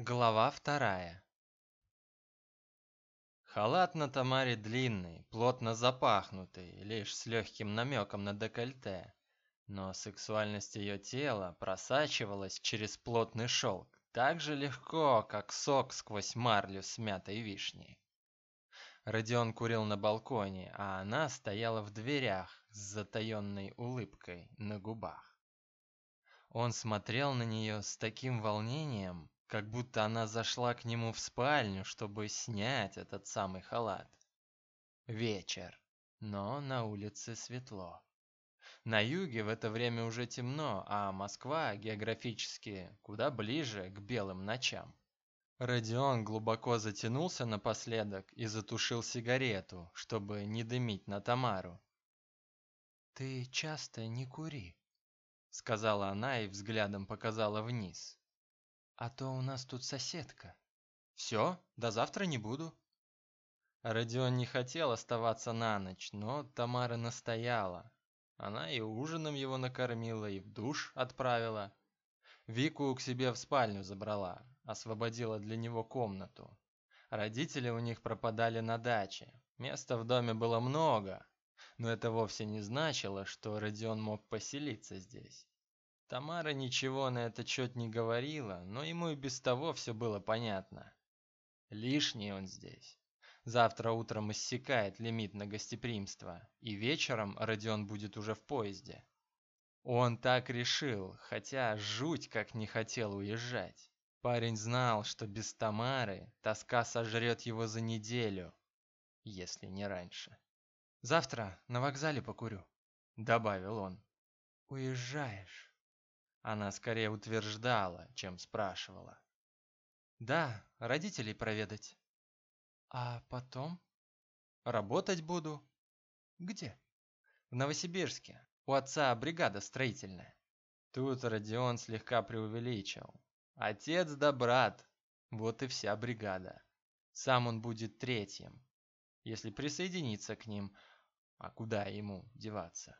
Глава вторая Халат на Тамаре длинный, плотно запахнутый, лишь с легким намеком на декольте. Но сексуальность ее тела просачивалась через плотный шелк так же легко, как сок сквозь марлю смятой вишни. Родион курил на балконе, а она стояла в дверях с затаенной улыбкой на губах. Он смотрел на нее с таким волнением, как будто она зашла к нему в спальню, чтобы снять этот самый халат. Вечер, но на улице светло. На юге в это время уже темно, а Москва географически куда ближе к белым ночам. Родион глубоко затянулся напоследок и затушил сигарету, чтобы не дымить на Тамару. «Ты часто не кури», — сказала она и взглядом показала вниз. А то у нас тут соседка. Все, до завтра не буду. Родион не хотел оставаться на ночь, но Тамара настояла. Она и ужином его накормила, и в душ отправила. Вику к себе в спальню забрала, освободила для него комнату. Родители у них пропадали на даче. Места в доме было много, но это вовсе не значило, что Родион мог поселиться здесь. Тамара ничего на этот счет не говорила, но ему и без того все было понятно. Лишний он здесь. Завтра утром иссякает лимит на гостеприимство, и вечером Родион будет уже в поезде. Он так решил, хотя жуть как не хотел уезжать. Парень знал, что без Тамары тоска сожрет его за неделю, если не раньше. «Завтра на вокзале покурю», — добавил он. «Уезжаешь?» Она скорее утверждала, чем спрашивала. Да, родителей проведать. А потом? Работать буду. Где? В Новосибирске. У отца бригада строительная. Тут Родион слегка преувеличил. Отец да брат. Вот и вся бригада. Сам он будет третьим. Если присоединиться к ним, а куда ему деваться?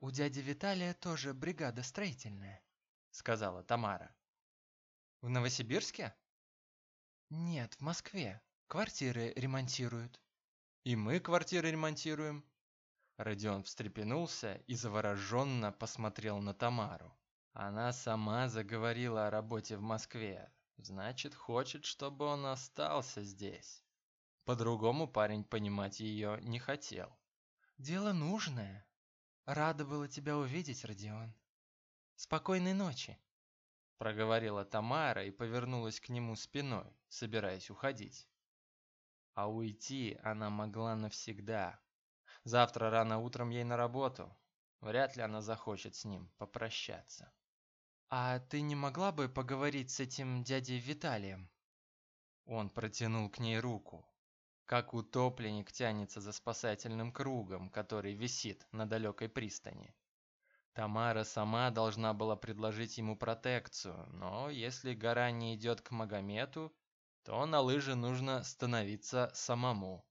У дяди Виталия тоже бригада строительная сказала Тамара. В Новосибирске? Нет, в Москве. Квартиры ремонтируют. И мы квартиры ремонтируем. Родион встрепенулся и завороженно посмотрел на Тамару. Она сама заговорила о работе в Москве. Значит, хочет, чтобы он остался здесь. По-другому парень понимать ее не хотел. Дело нужное. Рада была тебя увидеть, Родион. Спокойной ночи, проговорила Тамара и повернулась к нему спиной, собираясь уходить. А уйти она могла навсегда. Завтра рано утром ей на работу. Вряд ли она захочет с ним попрощаться. А ты не могла бы поговорить с этим дядей Виталием? Он протянул к ней руку, как утопленник тянется за спасательным кругом, который висит на далекой пристани. Тамара сама должна была предложить ему протекцию, но если гора не идет к Магомету, то на лыжи нужно становиться самому.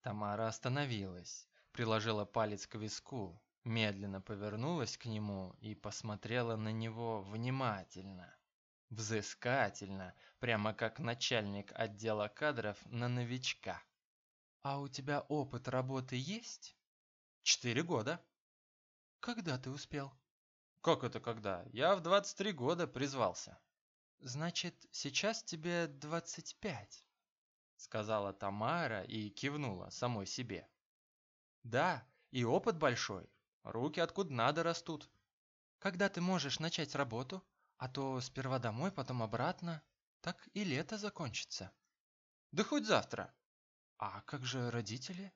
Тамара остановилась, приложила палец к виску, медленно повернулась к нему и посмотрела на него внимательно, взыскательно, прямо как начальник отдела кадров на новичка. «А у тебя опыт работы есть?» «Четыре года», когда ты успел? Как это когда? Я в 23 года призвался. Значит, сейчас тебе 25, сказала Тамара и кивнула самой себе. Да, и опыт большой. Руки откуда надо растут. Когда ты можешь начать работу? А то сперва домой, потом обратно. Так и лето закончится. Да хоть завтра. А как же родители?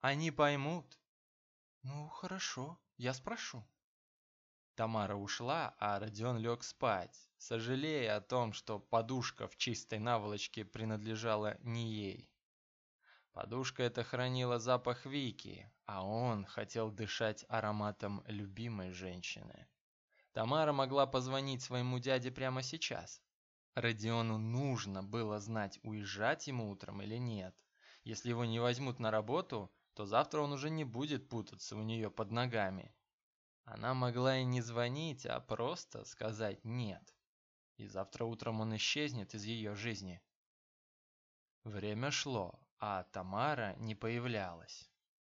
Они поймут. Ну, хорошо. Я спрошу. Тамара ушла, а Родион лег спать, сожалея о том, что подушка в чистой наволочке принадлежала не ей. Подушка эта хранила запах Вики, а он хотел дышать ароматом любимой женщины. Тамара могла позвонить своему дяде прямо сейчас. Родиону нужно было знать, уезжать ему утром или нет. Если его не возьмут на работу, то завтра он уже не будет путаться у нее под ногами. Она могла и не звонить, а просто сказать «нет». и завтра утром он исчезнет из ее жизни. Время шло, а Тамара не появлялась.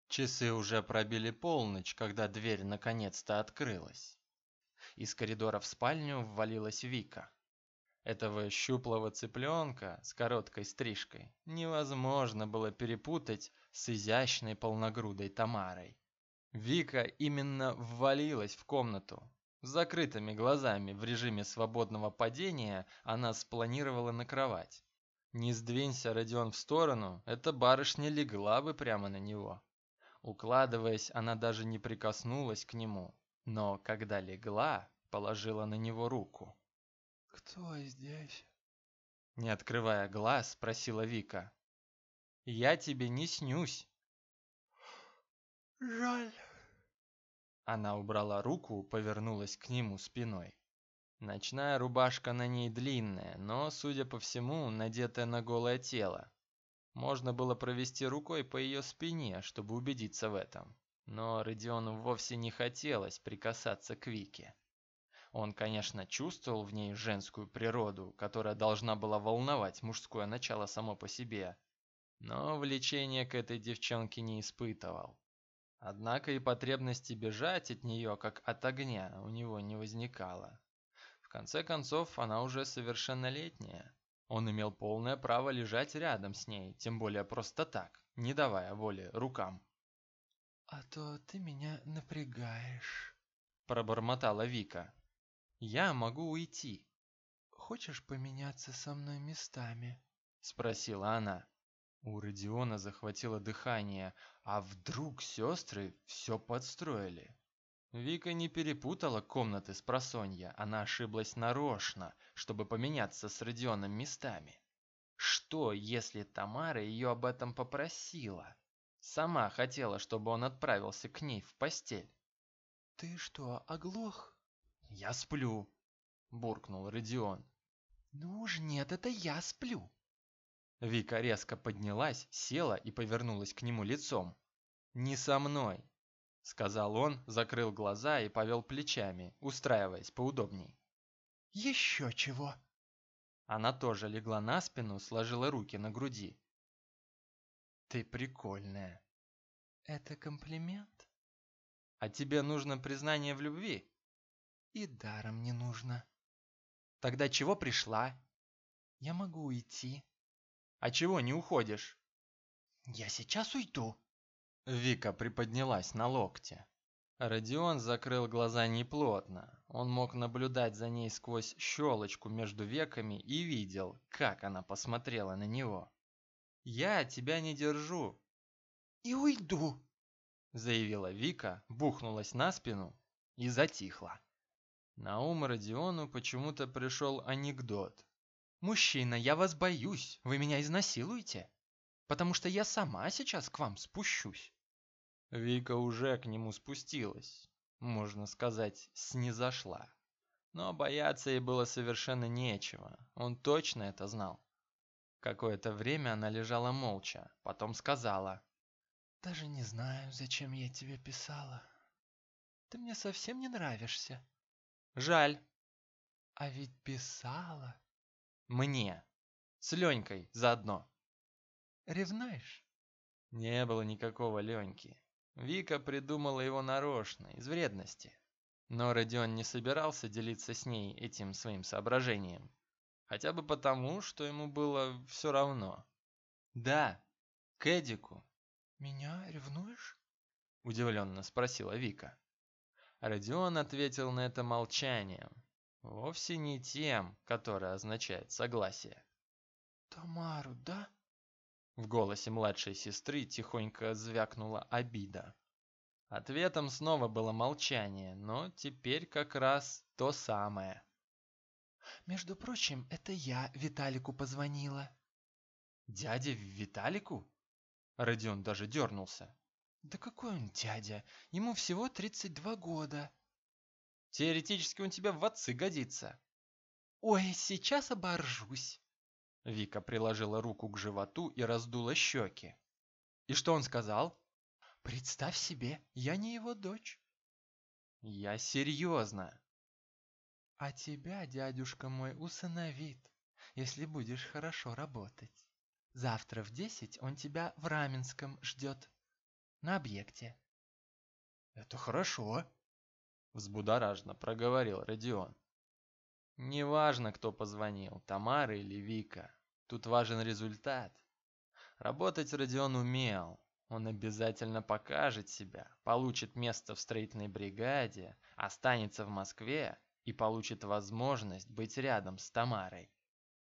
Часы уже пробили полночь, когда дверь наконец-то открылась. Из коридора в спальню ввалилась Вика. Этого щуплого цыпленка с короткой стрижкой невозможно было перепутать с изящной полногрудой Тамарой. Вика именно ввалилась в комнату. С закрытыми глазами в режиме свободного падения она спланировала на кровать. Не сдвинься Родион в сторону, эта барышня легла бы прямо на него. Укладываясь, она даже не прикоснулась к нему, но когда легла, положила на него руку. «Кто здесь?» Не открывая глаз, спросила Вика. «Я тебе не снюсь». «Жаль». Она убрала руку, повернулась к нему спиной. Ночная рубашка на ней длинная, но, судя по всему, надетая на голое тело. Можно было провести рукой по ее спине, чтобы убедиться в этом. Но Родиону вовсе не хотелось прикасаться к Вике. Он, конечно, чувствовал в ней женскую природу, которая должна была волновать мужское начало само по себе, но влечения к этой девчонке не испытывал. Однако и потребности бежать от нее, как от огня, у него не возникало. В конце концов, она уже совершеннолетняя. Он имел полное право лежать рядом с ней, тем более просто так, не давая воли рукам. «А то ты меня напрягаешь», – пробормотала Вика. «Я могу уйти». «Хочешь поменяться со мной местами?» – спросила она. У Родиона захватило дыхание, а вдруг сестры все подстроили. Вика не перепутала комнаты с просонья, она ошиблась нарочно, чтобы поменяться с Родионом местами. Что, если Тамара ее об этом попросила? Сама хотела, чтобы он отправился к ней в постель. «Ты что, оглох?» «Я сплю», – буркнул Родион. «Ну уж нет, это я сплю». Вика резко поднялась, села и повернулась к нему лицом. «Не со мной сказал он, закрыл глаза и повел плечами, устраиваясь поудобней. Еще чего? Она тоже легла на спину, сложила руки на груди. Ты прикольная. Это комплимент? А тебе нужно признание в любви? И даром не нужно. Тогда чего пришла? Я могу уйти. А чего не уходишь? Я сейчас уйду. Вика приподнялась на локте. Родион закрыл глаза неплотно. Он мог наблюдать за ней сквозь щелочку между веками и видел, как она посмотрела на него. «Я тебя не держу». «И уйду», — заявила Вика, бухнулась на спину и затихла. На ум Родиону почему-то пришел анекдот. «Мужчина, я вас боюсь, вы меня изнасилуете, потому что я сама сейчас к вам спущусь». Вика уже к нему спустилась, можно сказать, снизошла. Но бояться ей было совершенно нечего, он точно это знал. Какое-то время она лежала молча, потом сказала. «Даже не знаю, зачем я тебе писала. Ты мне совсем не нравишься». «Жаль». «А ведь писала». «Мне. С Ленькой заодно». «Ревнаешь?» Не было никакого Леньки. Вика придумала его нарочно, из вредности. Но Родион не собирался делиться с ней этим своим соображением. Хотя бы потому, что ему было все равно. «Да, к Эдику». «Меня ревнуешь?» – удивленно спросила Вика. Родион ответил на это молчанием. Вовсе не тем, которое означает согласие. «Тамару, да?» В голосе младшей сестры тихонько звякнула обида. Ответом снова было молчание, но теперь как раз то самое. «Между прочим, это я Виталику позвонила». «Дяде Виталику?» Родион даже дернулся. «Да какой он дядя? Ему всего 32 года». «Теоретически он тебе в отцы годится». «Ой, сейчас оборжусь». Вика приложила руку к животу и раздула щеки. «И что он сказал?» «Представь себе, я не его дочь». «Я серьезно». А тебя дядюшка мой усыновит, если будешь хорошо работать. Завтра в десять он тебя в Раменском ждет. На объекте. Это хорошо, взбудораженно проговорил Родион. Неважно, кто позвонил, Тамара или Вика. Тут важен результат. Работать Родион умел. Он обязательно покажет себя, получит место в строительной бригаде, останется в Москве и получит возможность быть рядом с Тамарой.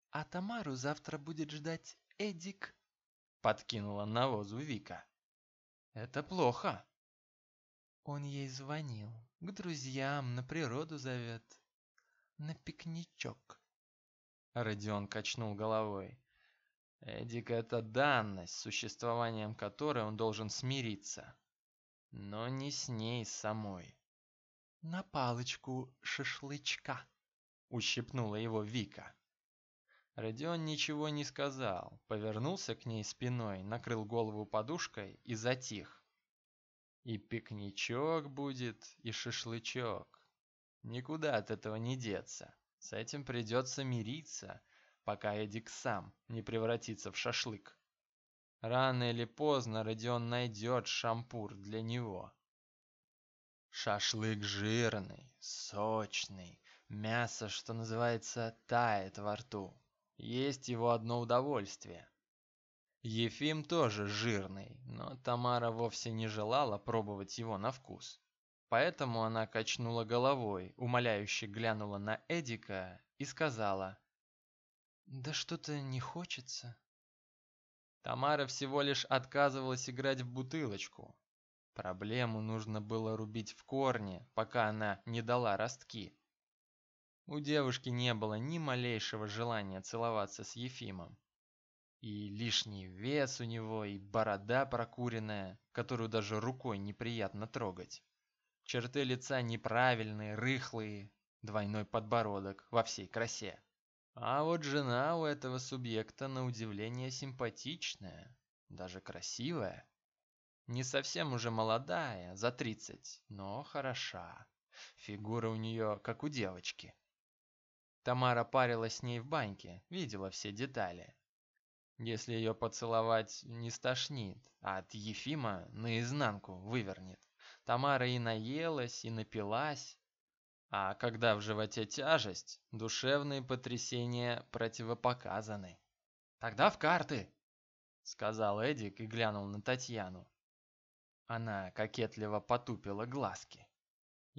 А Тамару завтра будет ждать Эдик, подкинула навозу Вика. Это плохо. Он ей звонил, к друзьям на природу зовет, на пикничок. Родион качнул головой. Эдик – это данность, с существованием которой он должен смириться. Но не с ней самой. «На палочку шашлычка», – ущипнула его Вика. Родион ничего не сказал, повернулся к ней спиной, накрыл голову подушкой и затих. И пикничок будет, и шашлычок. Никуда от этого не деться. С этим придется мириться – пока Эдик сам не превратится в шашлык. Рано или поздно Родион найдет шампур для него. Шашлык жирный, сочный, мясо, что называется, тает во рту. Есть его одно удовольствие. Ефим тоже жирный, но Тамара вовсе не желала пробовать его на вкус. Поэтому она качнула головой, умоляюще глянула на Эдика и сказала да что-то не хочется. Тамара всего лишь отказывалась играть в бутылочку. Проблему нужно было рубить в корне, пока она не дала ростки. У девушки не было ни малейшего желания целоваться с Ефимом. И лишний вес у него, и борода прокуренная, которую даже рукой неприятно трогать. Черты лица неправильные, рыхлые, двойной подбородок во всей красе. А вот жена у этого субъекта на удивление симпатичная, даже красивая. Не совсем уже молодая, за тридцать, но хороша. Фигура у нее как у девочки. Тамара парилась с ней в баньке, видела все детали. Если ее поцеловать не стошнит, а от Ефима наизнанку вывернет. Тамара и наелась, и напилась, а когда в животе тяжесть, душевные потрясения противопоказаны. Тогда в карты, сказал Эдик и глянул на Татьяну. Она кокетливо потупила глазки.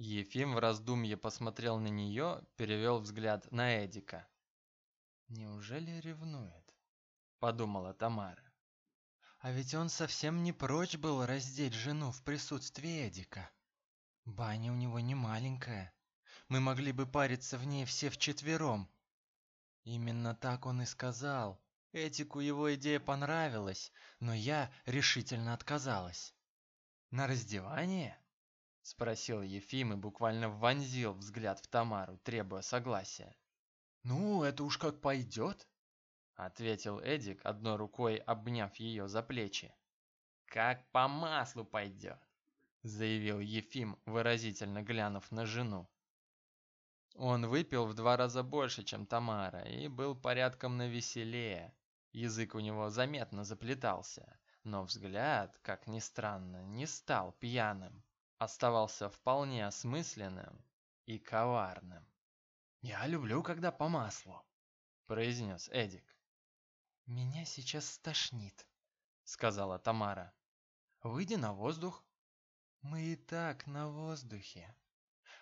Ефим в раздумье посмотрел на нее, перевел взгляд на Эдика. Неужели ревнует? подумала Тамара. А ведь он совсем не прочь был раздеть жену в присутствии Эдика. Баня у него не маленькая. Мы могли бы париться в ней все вчетвером. Именно так он и сказал. Этику его идея понравилась, но я решительно отказалась. На раздевание? Спросил Ефим и буквально вонзил взгляд в Тамару, требуя согласия. Ну, это уж как пойдет, ответил Эдик, одной рукой обняв ее за плечи. Как по маслу пойдет, заявил Ефим, выразительно глянув на жену. Он выпил в два раза больше, чем Тамара, и был порядком навеселее. Язык у него заметно заплетался, но взгляд, как ни странно, не стал пьяным, оставался вполне осмысленным и коварным. «Я люблю, когда по маслу», — произнес Эдик. «Меня сейчас стошнит», — сказала Тамара. «Выйди на воздух». «Мы и так на воздухе»,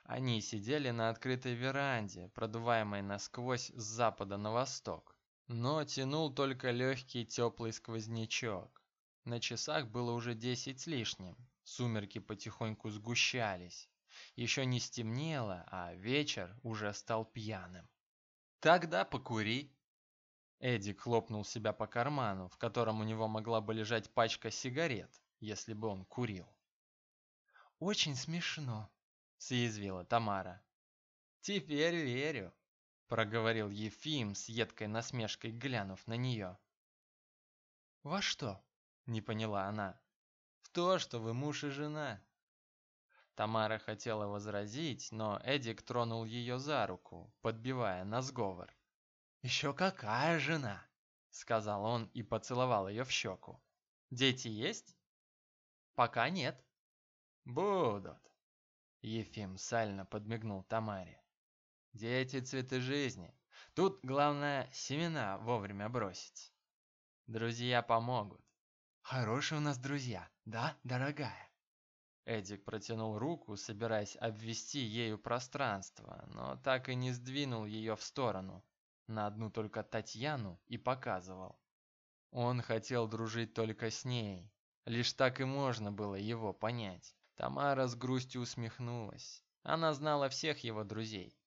они сидели на открытой веранде, продуваемой насквозь с запада на восток. Но тянул только легкий теплый сквознячок. На часах было уже десять с лишним. Сумерки потихоньку сгущались. Еще не стемнело, а вечер уже стал пьяным. «Тогда покури!» Эдик хлопнул себя по карману, в котором у него могла бы лежать пачка сигарет, если бы он курил. «Очень смешно», съязвила Тамара. Теперь верю, проговорил Ефим с едкой насмешкой, глянув на нее. Во что? не поняла она. То, что вы муж и жена. Тамара хотела возразить, но Эдик тронул ее за руку, подбивая на сговор. «Еще какая жена!» — сказал он и поцеловал ее в щеку. «Дети есть?» «Пока нет». «Будут!» Ефим сально подмигнул Тамаре. «Дети — цветы жизни. Тут главное семена вовремя бросить. Друзья помогут». «Хорошие у нас друзья, да, дорогая?» Эдик протянул руку, собираясь обвести ею пространство, но так и не сдвинул ее в сторону. На одну только Татьяну и показывал. Он хотел дружить только с ней. Лишь так и можно было его понять. Тамара с грустью усмехнулась. Она знала всех его друзей.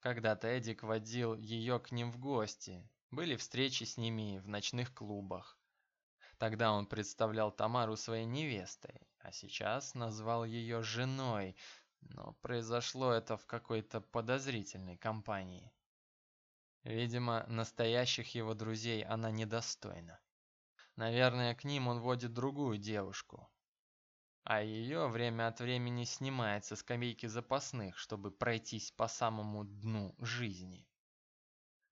Когда-то Эдик водил ее к ним в гости. Были встречи с ними в ночных клубах. Тогда он представлял Тамару своей невестой, а сейчас назвал ее женой, но произошло это в какой-то подозрительной компании. Видимо, настоящих его друзей она недостойна. Наверное, к ним он водит другую девушку, а ее время от времени снимает со скамейки запасных, чтобы пройтись по самому дну жизни.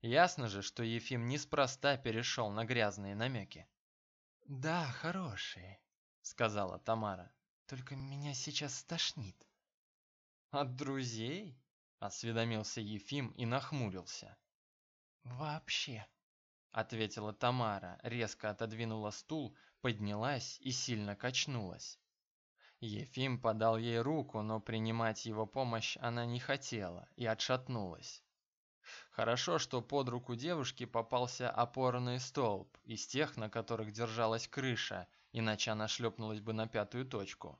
Ясно же, что Ефим неспроста перешел на грязные намеки. «Да, хорошие», сказала Тамара. Только меня сейчас стошнит. От друзей? осведомился Ефим и нахмурился. Вообще, ответила Тамара, резко отодвинула стул, поднялась и сильно качнулась. Ефим подал ей руку, но принимать его помощь она не хотела и отшатнулась. Хорошо, что под руку девушки попался опорный столб из тех, на которых держалась крыша, иначе она шлепнулась бы на пятую точку.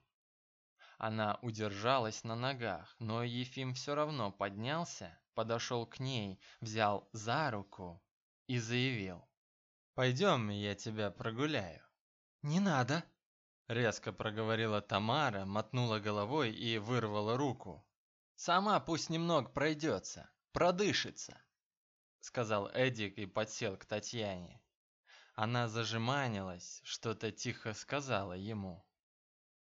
Она удержалась на ногах, но Ефим все равно поднялся, подошел к ней, взял за руку и заявил. «Пойдем, я тебя прогуляю». «Не надо», — резко проговорила Тамара, мотнула головой и вырвала руку. «Сама пусть немного пройдется, продышится», — сказал Эдик и подсел к Татьяне. Она зажиманилась, что-то тихо сказала ему.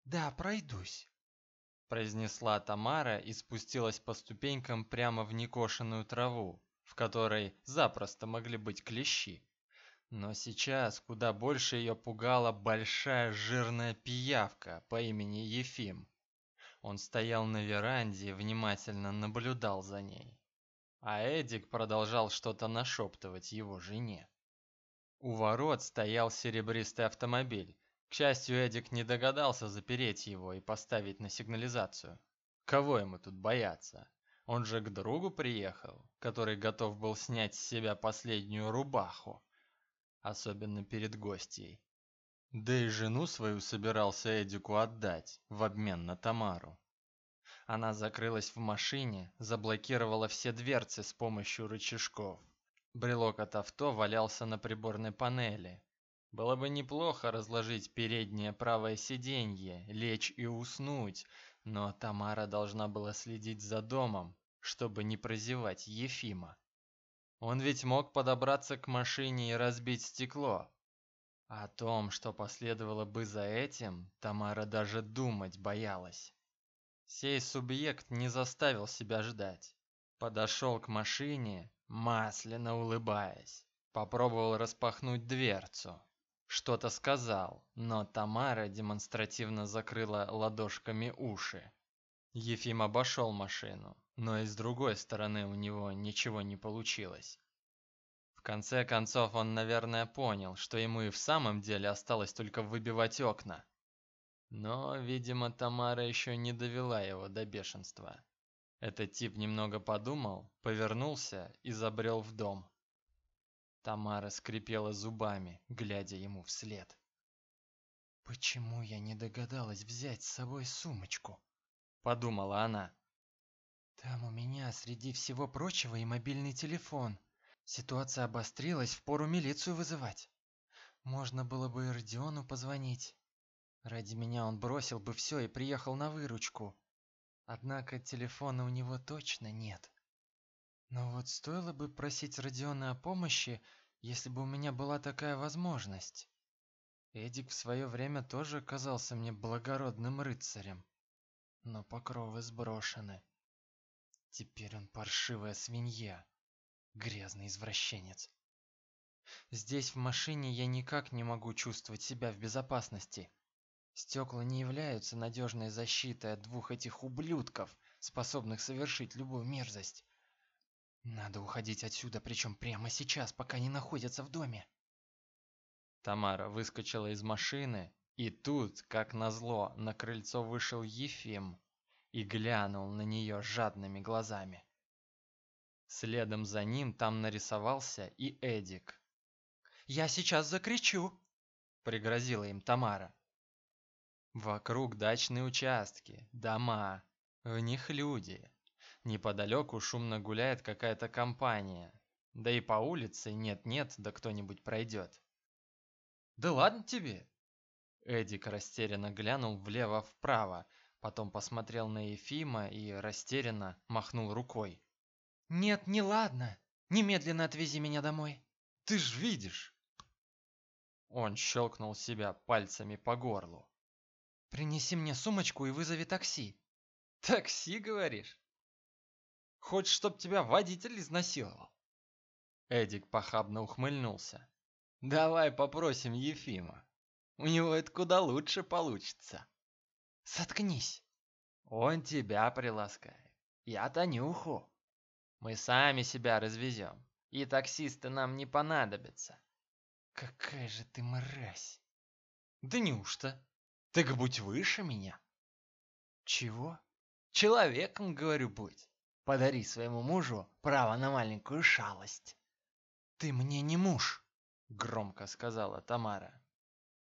«Да, пройдусь», – произнесла Тамара и спустилась по ступенькам прямо в некошенную траву, в которой запросто могли быть клещи. Но сейчас куда больше ее пугала большая жирная пиявка по имени Ефим. Он стоял на веранде и внимательно наблюдал за ней. А Эдик продолжал что-то нашептывать его жене. У ворот стоял серебристый автомобиль. К счастью, Эдик не догадался запереть его и поставить на сигнализацию. Кого ему тут бояться? Он же к другу приехал, который готов был снять с себя последнюю рубаху, особенно перед гостьей. Да и жену свою собирался Эдику отдать в обмен на Тамару. Она закрылась в машине, заблокировала все дверцы с помощью рычажков. Брелок от авто валялся на приборной панели. Было бы неплохо разложить переднее правое сиденье, лечь и уснуть, но Тамара должна была следить за домом, чтобы не прозевать Ефима. Он ведь мог подобраться к машине и разбить стекло. О том, что последовало бы за этим, Тамара даже думать боялась. Сей субъект не заставил себя ждать. Подошел к машине, масляно улыбаясь. Попробовал распахнуть дверцу. Что-то сказал, но Тамара демонстративно закрыла ладошками уши. Ефим обошел машину, но и с другой стороны у него ничего не получилось. В конце концов он, наверное, понял, что ему и в самом деле осталось только выбивать окна. Но, видимо, Тамара еще не довела его до бешенства. Этот тип немного подумал, повернулся и забрел в дом. Тамара скрипела зубами, глядя ему вслед. «Почему я не догадалась взять с собой сумочку?» – подумала она. «Там у меня среди всего прочего и мобильный телефон. Ситуация обострилась, впору милицию вызывать. Можно было бы и Родиону позвонить. Ради меня он бросил бы все и приехал на выручку. Однако телефона у него точно нет. Но вот стоило бы просить Родиона о помощи, если бы у меня была такая возможность. Эдик в свое время тоже казался мне благородным рыцарем. но покровы сброшены. Теперь он паршивая свинья, грязный извращенец. Здесь в машине я никак не могу чувствовать себя в безопасности. Стекла не являются надежной защитой от двух этих ублюдков, способных совершить любую мерзость. Надо уходить отсюда, причем прямо сейчас, пока не находятся в доме. Тамара выскочила из машины, и тут, как назло, на крыльцо вышел Ефим и глянул на нее жадными глазами. Следом за ним там нарисовался и Эдик. «Я сейчас закричу!» – пригрозила им Тамара. Вокруг дачные участки, дома, в них люди. Неподалеку шумно гуляет какая-то компания. Да и по улице нет-нет, да кто-нибудь пройдет. «Да ладно тебе!» Эдик растерянно глянул влево-вправо, потом посмотрел на Ефима и растерянно махнул рукой. «Нет, не ладно. Немедленно отвези меня домой. Ты ж видишь!» Он щелкнул себя пальцами по горлу. Принеси мне сумочку и вызови такси. Такси, говоришь? Хочешь, чтоб тебя водитель изнасиловал? Эдик похабно ухмыльнулся. Давай попросим Ефима. У него это куда лучше получится. Соткнись. Он тебя приласкает. Я Танюху. Мы сами себя развезем. И таксисты нам не понадобятся. Какая же ты мразь. Да неужто? Так будь выше меня. Чего? Человеком, говорю, будь. Подари своему мужу право на маленькую шалость. Ты мне не муж, громко сказала Тамара.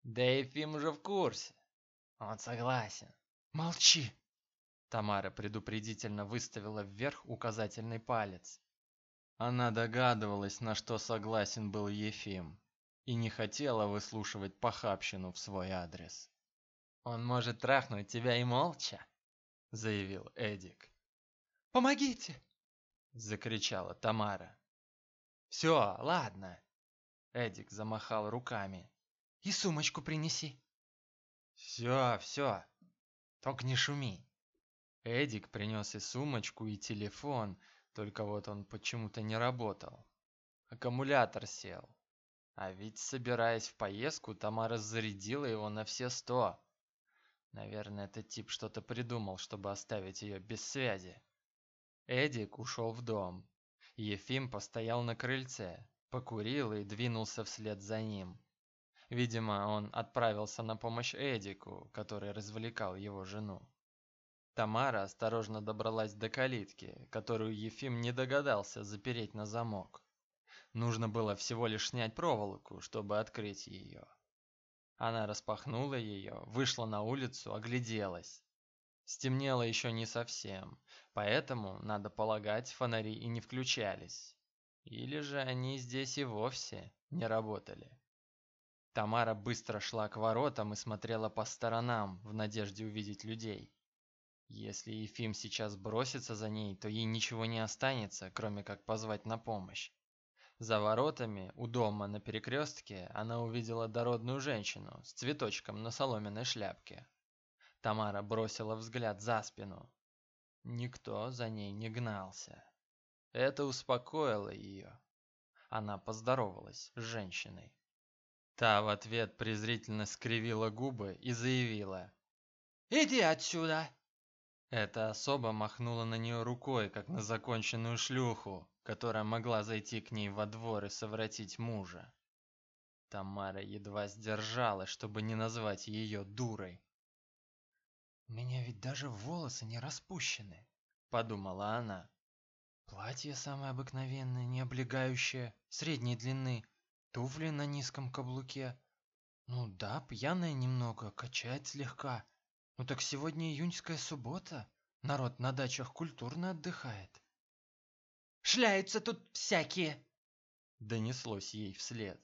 Да Ефим уже в курсе. Он согласен. Молчи. Тамара предупредительно выставила вверх указательный палец. Она догадывалась, на что согласен был Ефим, и не хотела выслушивать похабщину в свой адрес. Он может трахнуть тебя и молча, заявил Эдик. Помогите, закричала Тамара. Все, ладно. Эдик замахал руками. И сумочку принеси. Все, все. Только не шуми. Эдик принес и сумочку, и телефон, только вот он почему-то не работал. Аккумулятор сел. А ведь, собираясь в поездку, Тамара зарядила его на все сто. Наверное, этот тип что-то придумал, чтобы оставить ее без связи. Эдик ушел в дом. Ефим постоял на крыльце, покурил и двинулся вслед за ним. Видимо, он отправился на помощь Эдику, который развлекал его жену. Тамара осторожно добралась до калитки, которую Ефим не догадался запереть на замок. Нужно было всего лишь снять проволоку, чтобы открыть ее. Она распахнула ее, вышла на улицу, огляделась. Стемнело еще не совсем, поэтому, надо полагать, фонари и не включались. Или же они здесь и вовсе не работали. Тамара быстро шла к воротам и смотрела по сторонам, в надежде увидеть людей. Если Ефим сейчас бросится за ней, то ей ничего не останется, кроме как позвать на помощь. За воротами, у дома на перекрестке, она увидела дородную женщину с цветочком на соломенной шляпке. Тамара бросила взгляд за спину. Никто за ней не гнался. Это успокоило ее. Она поздоровалась с женщиной. Та в ответ презрительно скривила губы и заявила. «Иди отсюда!» Эта особа махнула на нее рукой, как на законченную шлюху, которая могла зайти к ней во двор и совратить мужа. Тамара едва сдержалась, чтобы не назвать ее дурой. «У меня ведь даже волосы не распущены», — подумала она. «Платье самое обыкновенное, не облегающее, средней длины, туфли на низком каблуке. Ну да, пьяная немного, качает слегка. Ну так сегодня июньская суббота, народ на дачах культурно отдыхает. Шляются тут всякие!» Донеслось ей вслед.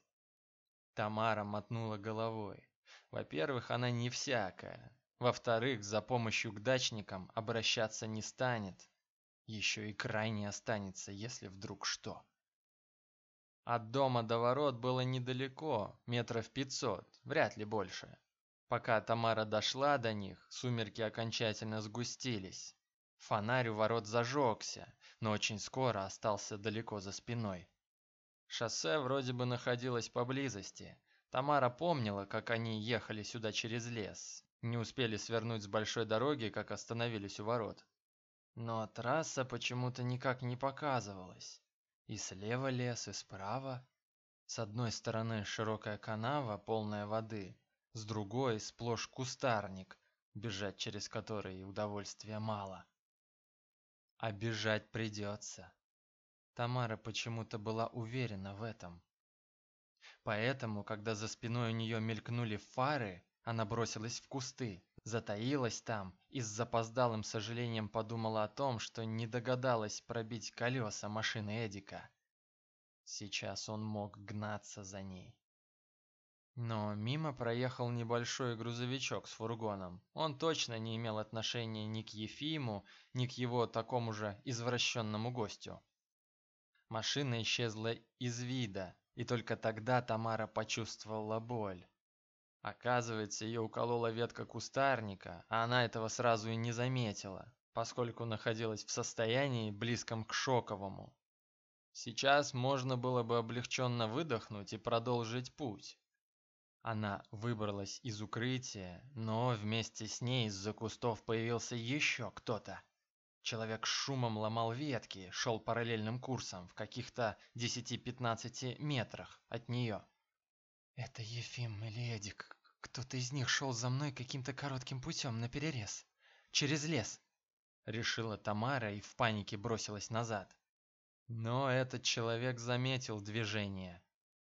Тамара мотнула головой. Во-первых, она не всякая. Во-вторых, за помощью к дачникам обращаться не станет. Еще и крайне останется, если вдруг что. От дома до ворот было недалеко, метров пятьсот, вряд ли больше. Пока Тамара дошла до них, сумерки окончательно сгустились. Фонарь у ворот зажегся, но очень скоро остался далеко за спиной. Шоссе вроде бы находилось поблизости. Тамара помнила, как они ехали сюда через лес. Не успели свернуть с большой дороги, как остановились у ворот. Но трасса почему-то никак не показывалась. И слева лес, и справа. С одной стороны широкая канава, полная воды, с другой сплошь кустарник, бежать через который удовольствия мало. А придется. Тамара почему-то была уверена в этом. Поэтому, когда за спиной у нее мелькнули фары, она бросилась в кусты, затаилась там и с запоздалым сожалением подумала о том, что не догадалась пробить колеса машины Эдика. Сейчас он мог гнаться за ней. Но мимо проехал небольшой грузовичок с фургоном. Он точно не имел отношения ни к Ефиму, ни к его такому же извращенному гостю. Машина исчезла из вида, и только тогда Тамара почувствовала боль. Оказывается, ее уколола ветка кустарника, а она этого сразу и не заметила, поскольку находилась в состоянии близком к шоковому. Сейчас можно было бы облегченно выдохнуть и продолжить путь. Она выбралась из укрытия, но вместе с ней из-за кустов появился еще кто-то. Человек шумом ломал ветки, шел параллельным курсом в каких-то 10-15 метрах от нее. Это Ефим или Эдик. Кто-то из них шел за мной каким-то коротким путем на перерез. Через лес. Решила Тамара и в панике бросилась назад. Но этот человек заметил движение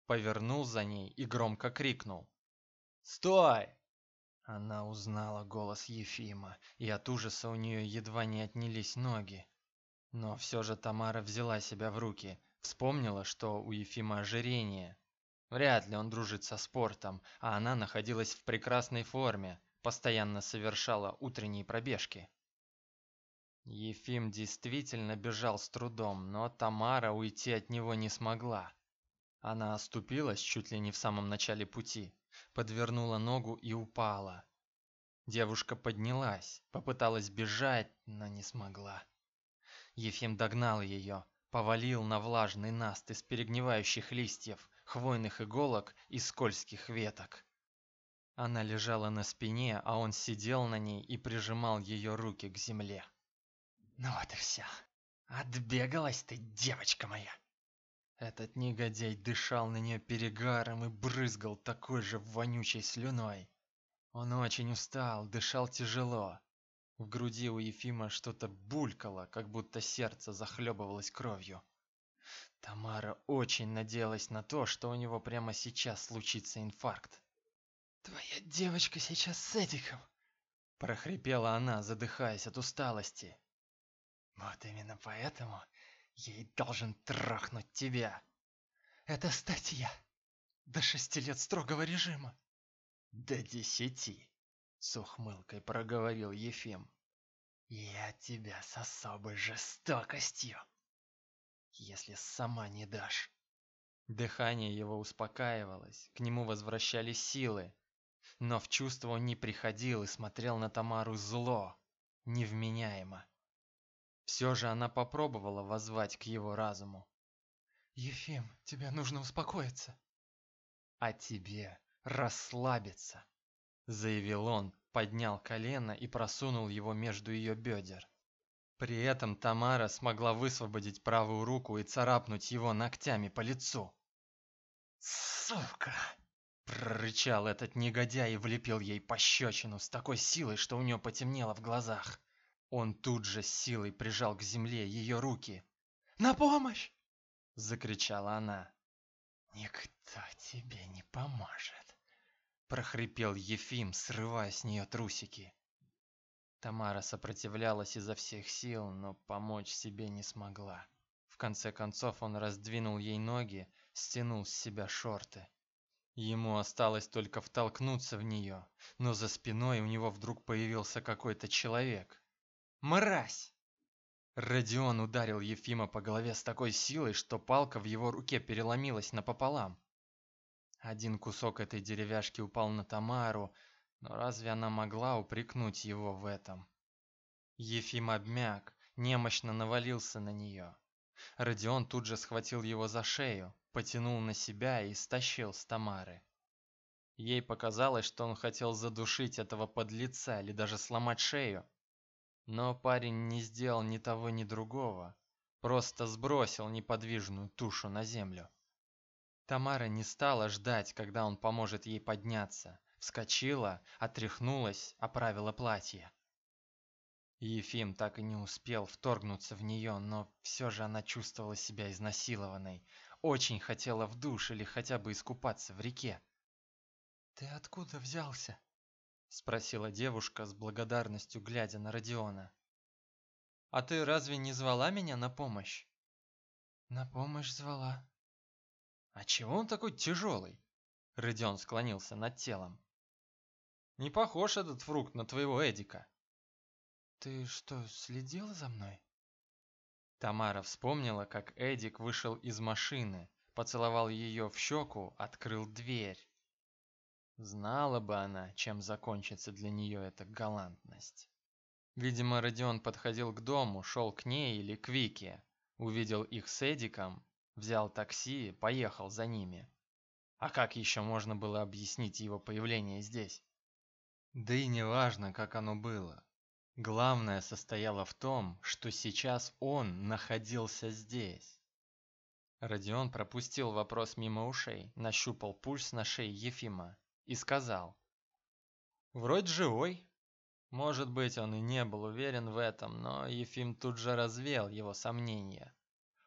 повернул за ней и громко крикнул. «Стой!» Она узнала голос Ефима, и от ужаса у нее едва не отнялись ноги. Но все же Тамара взяла себя в руки, вспомнила, что у Ефима ожирение. Вряд ли он дружит со спортом, а она находилась в прекрасной форме, постоянно совершала утренние пробежки. Ефим действительно бежал с трудом, но Тамара уйти от него не смогла. Она оступилась чуть ли не в самом начале пути, подвернула ногу и упала. Девушка поднялась, попыталась бежать, но не смогла. Ефим догнал ее, повалил на влажный наст из перегнивающих листьев, хвойных иголок и скользких веток. Она лежала на спине, а он сидел на ней и прижимал ее руки к земле. «Ну вот и все. Отбегалась ты, девочка моя!» Этот негодяй дышал на нее перегаром и брызгал такой же вонючей слюной. Он очень устал, дышал тяжело. В груди у Ефима что-то булькало, как будто сердце захлебывалось кровью. Тамара очень надеялась на то, что у него прямо сейчас случится инфаркт. «Твоя девочка сейчас с Эдиком!» прохрипела она, задыхаясь от усталости. «Вот именно поэтому Ей должен трахнуть тебя. Это статья. До шести лет строгого режима. До десяти, с ухмылкой проговорил Ефим. Я тебя с особой жестокостью. Если сама не дашь. Дыхание его успокаивалось, к нему возвращались силы. Но в чувство он не приходил и смотрел на Тамару зло, невменяемо. Все же она попробовала воззвать к его разуму. «Ефим, тебе нужно успокоиться». «А тебе расслабиться», — заявил он, поднял колено и просунул его между ее бедер. При этом Тамара смогла высвободить правую руку и царапнуть его ногтями по лицу. «Сука!» – прорычал этот негодяй и влепил ей пощечину с такой силой, что у нее потемнело в глазах. Он тут же силой прижал к земле ее руки. «На помощь!» – закричала она. «Никто тебе не поможет!» – прохрипел Ефим, срывая с нее трусики. Тамара сопротивлялась изо всех сил, но помочь себе не смогла. В конце концов он раздвинул ей ноги, стянул с себя шорты. Ему осталось только втолкнуться в нее, но за спиной у него вдруг появился какой-то человек. Мразь!» Родион ударил Ефима по голове с такой силой, что палка в его руке переломилась напополам. Один кусок этой деревяшки упал на Тамару, Но разве она могла упрекнуть его в этом? Ефим обмяк, немощно навалился на нее. Родион тут же схватил его за шею, потянул на себя и стащил с Тамары. Ей показалось, что он хотел задушить этого подлеца или даже сломать шею. Но парень не сделал ни того, ни другого, просто сбросил неподвижную тушу на землю. Тамара не стала ждать, когда он поможет ей подняться. Вскочила, отряхнулась, оправила платье. Ефим так и не успел вторгнуться в нее, но все же она чувствовала себя изнасилованной. Очень хотела в душ или хотя бы искупаться в реке. «Ты откуда взялся?» — спросила девушка с благодарностью, глядя на Родиона. «А ты разве не звала меня на помощь?» «На помощь звала». «А чего он такой тяжелый?» Родион склонился над телом. «Не похож этот фрукт на твоего Эдика». «Ты что, следил за мной?» Тамара вспомнила, как Эдик вышел из машины, поцеловал ее в щеку, открыл дверь. Знала бы она, чем закончится для нее эта галантность. Видимо, Родион подходил к дому, шел к ней или к Вике, увидел их с Эдиком, взял такси, поехал за ними. А как еще можно было объяснить его появление здесь? Да и не важно, как оно было. Главное состояло в том, что сейчас он находился здесь. Родион пропустил вопрос мимо ушей, нащупал пульс на шее Ефима и сказал. «Вроде живой». Может быть, он и не был уверен в этом, но Ефим тут же развеял его сомнения.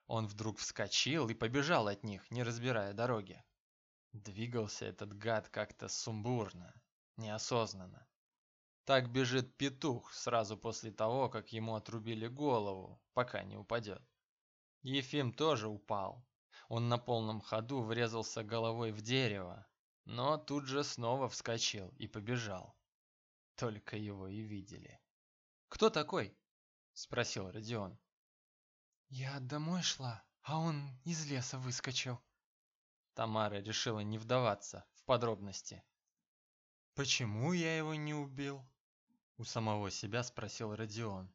Он вдруг вскочил и побежал от них, не разбирая дороги. Двигался этот гад как-то сумбурно, неосознанно. Так бежит петух сразу после того, как ему отрубили голову, пока не упадет. Ефим тоже упал. Он на полном ходу врезался головой в дерево, но тут же снова вскочил и побежал. Только его и видели. «Кто такой?» – спросил Родион. «Я домой шла, а он из леса выскочил». Тамара решила не вдаваться в подробности. «Почему я его не убил?» У самого себя спросил Родион.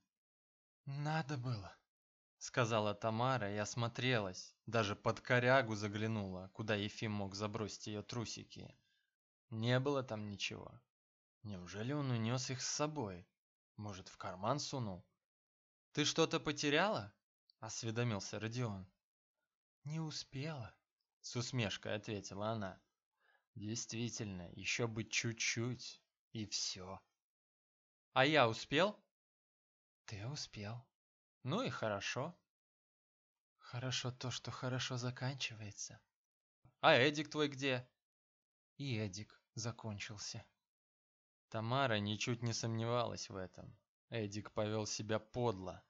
«Надо было», — сказала Тамара и осмотрелась. Даже под корягу заглянула, куда Ефим мог забросить ее трусики. Не было там ничего. Неужели он унес их с собой? Может, в карман сунул? «Ты что-то потеряла?» — осведомился Родион. «Не успела», — с усмешкой ответила она. Действительно, еще бы чуть-чуть, и все. А я успел? Ты успел. Ну и хорошо. Хорошо то, что хорошо заканчивается. А Эдик твой где? И Эдик закончился. Тамара ничуть не сомневалась в этом. Эдик повел себя подло.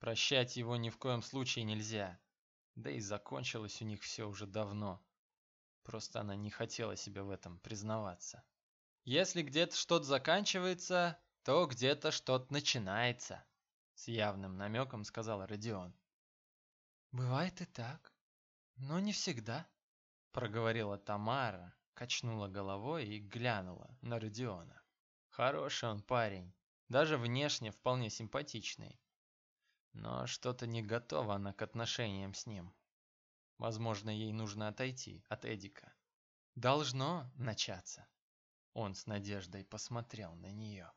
Прощать его ни в коем случае нельзя. Да и закончилось у них все уже давно. Просто она не хотела себе в этом признаваться. Если где-то что-то заканчивается, то где-то что-то начинается, с явным намеком сказал Родион. Бывает и так, но не всегда, проговорила Тамара, качнула головой и глянула на Родиона. Хороший он парень, даже внешне вполне симпатичный. Но что-то не готова она к отношениям с ним. Возможно, ей нужно отойти от Эдика. Должно начаться. Он с надеждой посмотрел на нее.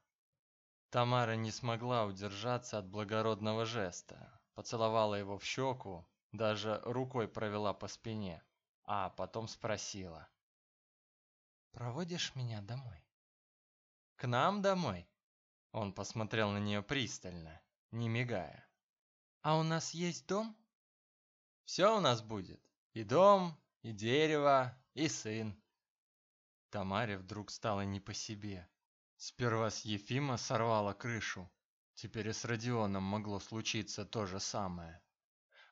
Тамара не смогла удержаться от благородного жеста. Поцеловала его в щеку, даже рукой провела по спине, а потом спросила. «Проводишь меня домой?» «К нам домой?» Он посмотрел на нее пристально, не мигая. «А у нас есть дом?» Все у нас будет. И дом, и дерево, и сын. Тамаре вдруг стало не по себе. Сперва с Ефима сорвало крышу. Теперь и с Родионом могло случиться то же самое.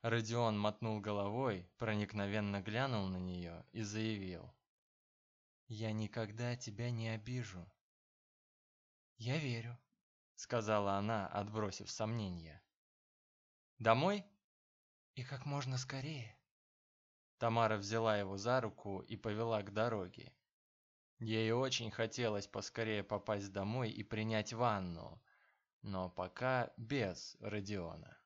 Родион мотнул головой, проникновенно глянул на нее и заявил. «Я никогда тебя не обижу». «Я верю», — сказала она, отбросив сомнения. «Домой?» И как можно скорее. Тамара взяла его за руку и повела к дороге. Ей очень хотелось поскорее попасть домой и принять ванну, но пока без Родиона.